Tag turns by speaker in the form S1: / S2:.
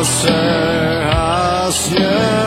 S1: Base hasnie